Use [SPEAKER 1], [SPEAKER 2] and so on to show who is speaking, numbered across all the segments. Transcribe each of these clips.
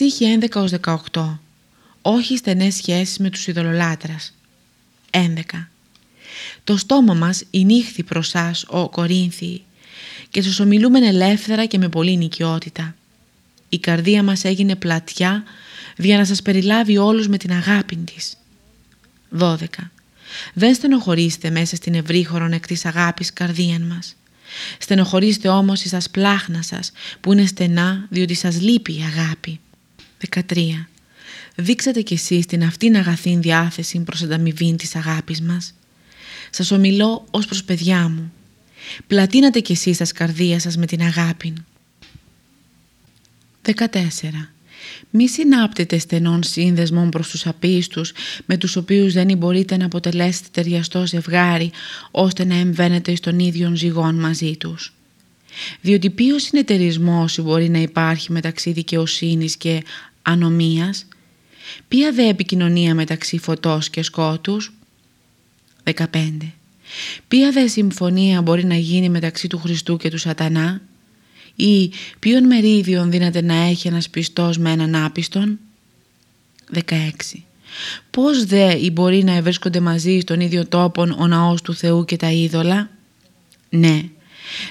[SPEAKER 1] Στίχη 11-18 Όχι στενές σχέσεις με τους ειδωλολάτρας 11. Το στόμα μας νύχθη προς σας, ο Κορίνθιοι, και σας ομιλούμεν ελεύθερα και με πολλή νοικιότητα. Η καρδία μας έγινε πλατιά για να σας περιλάβει όλους με την αγάπη της. 12. Δεν στενοχωρήστε μέσα στην ευρύχωρον εκ της αγάπης καρδίαν μας. Στενοχωρήστε όμως εις τα σπλάχνα σας που είναι στενά διότι σας λείπει η αγάπη. 13. Δείξατε κι εσείς την αυτήν αγαθήν διάθεση προς ανταμοιβήν της αγάπης μας. Σας ομιλώ ως προς παιδιά μου. Πλατείνατε κι εσείς τα καρδία σας με την αγάπη. 14. Μη συνάπτετε στενών σύνδεσμων προς τους απίστους με τους οποίους δεν μπορείτε να αποτελέσετε ταιριαστό ζευγάρι ώστε να εμβαίνετε στον ίδιο ζυγόν μαζί τους. Διότι ποιος συνεταιρισμό μπορεί να υπάρχει μεταξύ δικαιοσύνης και ανομίας, ποια δε επικοινωνία μεταξύ φωτός και σκότους. 15. Ποια δε συμφωνία μπορεί να γίνει μεταξύ του Χριστού και του σατανά ή ποιον μερίδιον δύναται να έχει ένας πιστός με έναν άπιστον. 16. Πώς δε ή μπορεί να ευρίσκονται μαζί στον ίδιο τόπον ο ναός του Θεού και τα είδωλα. Ναι,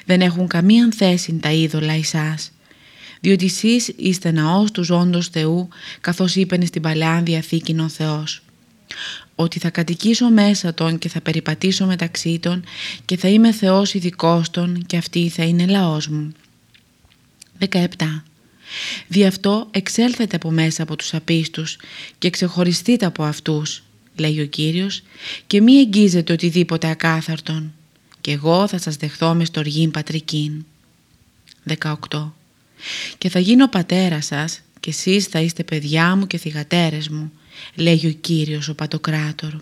[SPEAKER 1] δεν έχουν καμία θέση τα είδωλα εσάς, διότι εσείς είστε ναός του ζώντος Θεού, καθώς είπεν στην Παλαιά Διαθήκη ο Θεός ότι θα κατοικήσω μέσα των και θα περιπατήσω μεταξύ των και θα είμαι Θεός ειδικός των και αυτή θα είναι λαός μου. 17. Δι' αυτό εξέλθετε από μέσα από τους απίστους και ξεχωριστείτε από αυτούς, λέει ο Κύριος, και μη εγγίζετε οτιδήποτε ακάθαρτον, και εγώ θα σας δεχθώ με στοργήν πατρικήν. 18. Και θα γίνω πατέρας σας και εσείς θα είστε παιδιά μου και θυγατέρες μου, λέει ο Κύριος ο Πατοκράτορ.